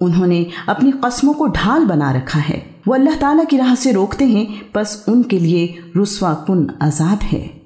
उन्होंने अपनी कस्मों को ढाल बना रखा है। वो अल्लाह ताला की राह से रोकते हैं, बस उनके लिए रुसवा कन आज़ाद है।